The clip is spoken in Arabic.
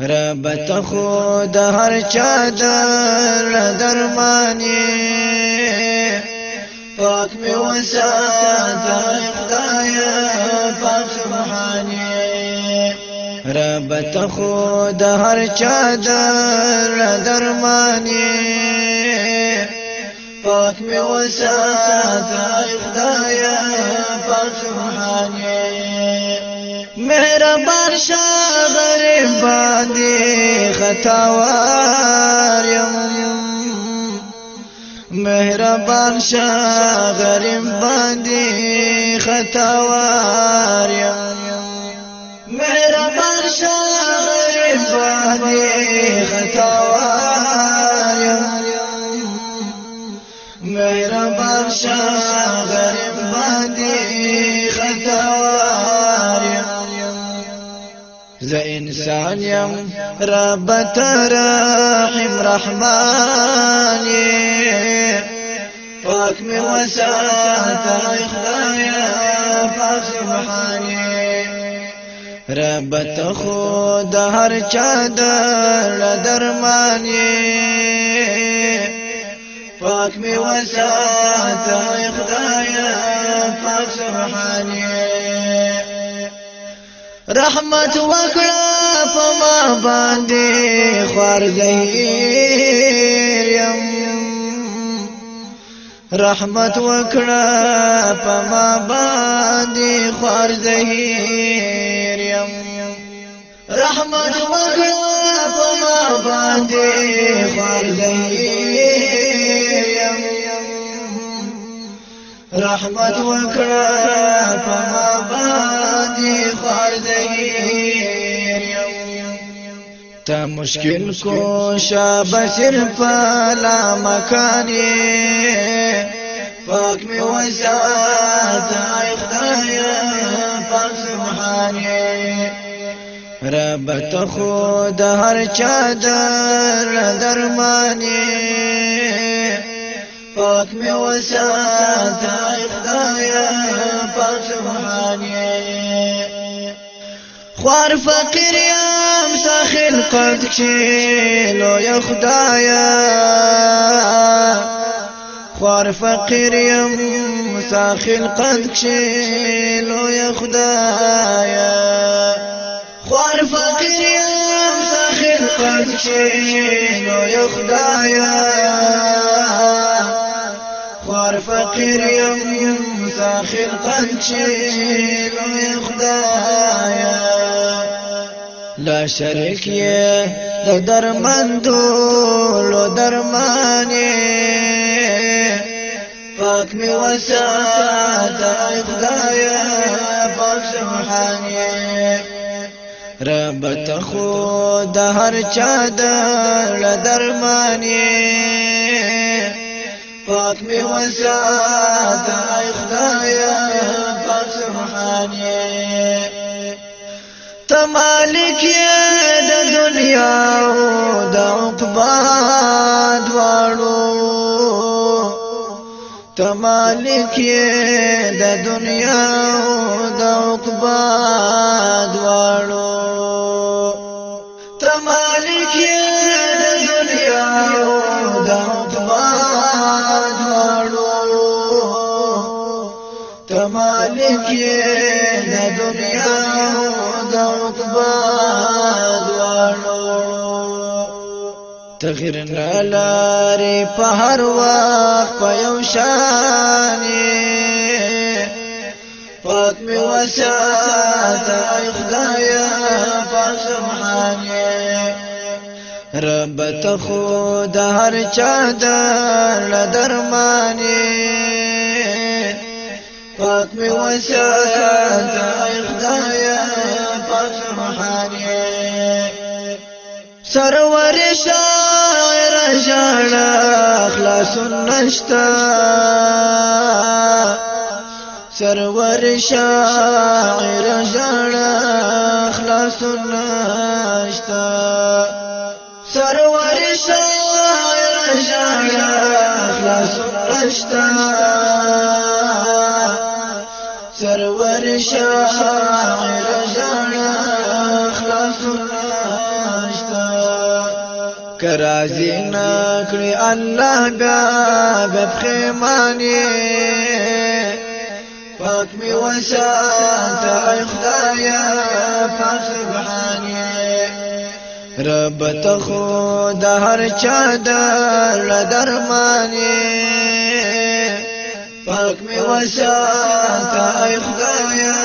رب ته خود هر چا در درمانی. پاک می وسات خدایا پاک سبحانی رب ته خود هر چا در درمانی. پاک می وسات خدایا پاک سبحانی مهربان شاه غریب باندې خطاوار يم مهربان شاه غریب باندې خطاوار يم مهربان شاه غریب باندې خطاوار يم مهربان شاه انسان يم رب ترحم رحمان پاک می وسات رب تخود هر چا در درمانی. پاک می وسات خدایا پاک رحمت په ما باندې خوار زهیر يم رحمت وکړه په ما باندې خوار زهیر يم رحمت وکړه په ما باندې خوار زهیر يم رحمت وکړه په ما تا مشکل کو شابسر فلا مکانی پاک می وسات ای خدایا پاک سبحانی رب ته خود هر چا در درمانی پاک می وسات خدایا پاک سبحانی خوار فقیر یم ساخل قد کشیلو یا خدایا. خوار فقیر یم ساخل قد کشیلو یا خدایا. خوار فقیر یم ساخل قد کشیلو یا خدایا. خوار فقیر یم ساخر قد شیل خدایا لا شریک یې د درمندو لو درمانه پاک می وسات خدایا پاک سبحانه رب ته خود هر چا در درمانه پاک می وسات ای خدایا پاک سبحانی ته مالک د دنیا او د عقبا دواړو. ته مالک د دنیا او مالک د دنیا د عقبا دوانو تغیر نلاری په هر وخت په یو شان پاک می وسات ای خدایا پاک سبحانی رب ته خود هر چا در درمانی وسات ای خدایا پاک سبحانی سرور شاعر جانا أخلاص نشتا سرور شاعر جانا أخلاص نشتا سرور شاعر جانا أخلاص نشتا سرور شاعر جانا خلاص کرازی نکړي الله بیا بخیمانی پاک می وسات ای خدایا پاک سبحانی رب ته خود هر چا در درمانی پاک می وساته ای خدایا